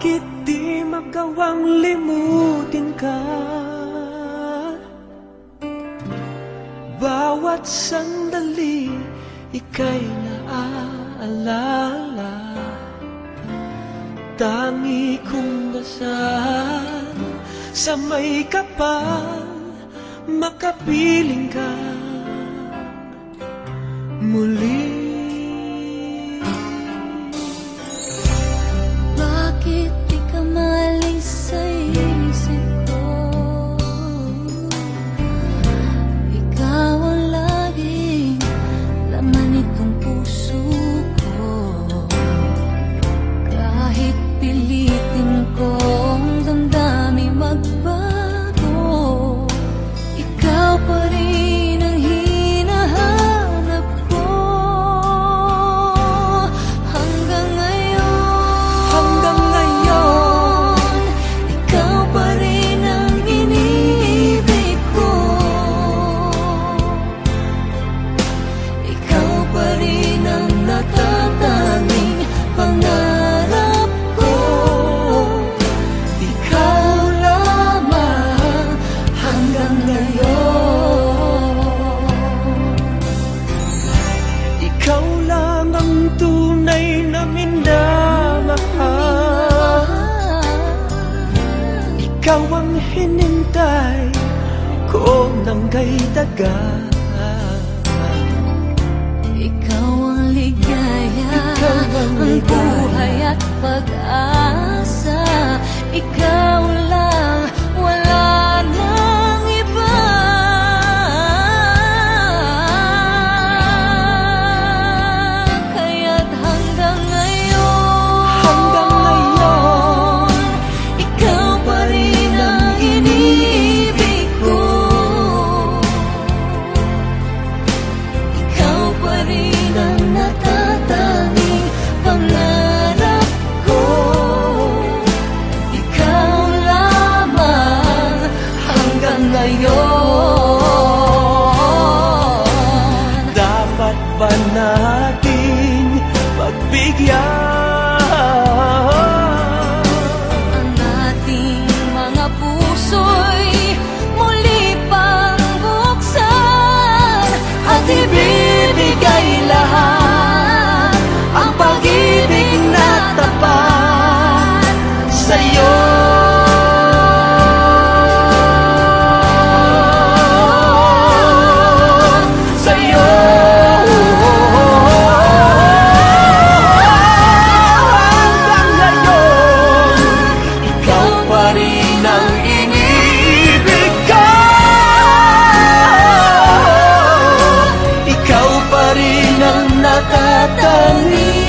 Bakit di magawang limutin ka? Bawat sandali ika'y naaalala. Tangi kong dasal. Sa may kapal Makapiling ka. Muli ng kay tagal Ikaw ang ligaya, Ikaw ang ang ligaya. buhay at pag-asa Ikaw soy yo. katakan ini